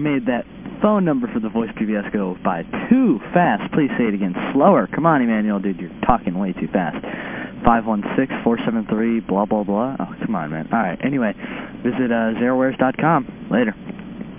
made that phone number for the voice BBS go by too fast. Please say it again slower. Come on, Emmanuel, dude, you're talking way too fast. 516-473, blah, blah, blah. Oh, come on, man. All right, anyway, visit uh, zerowares.com. Later.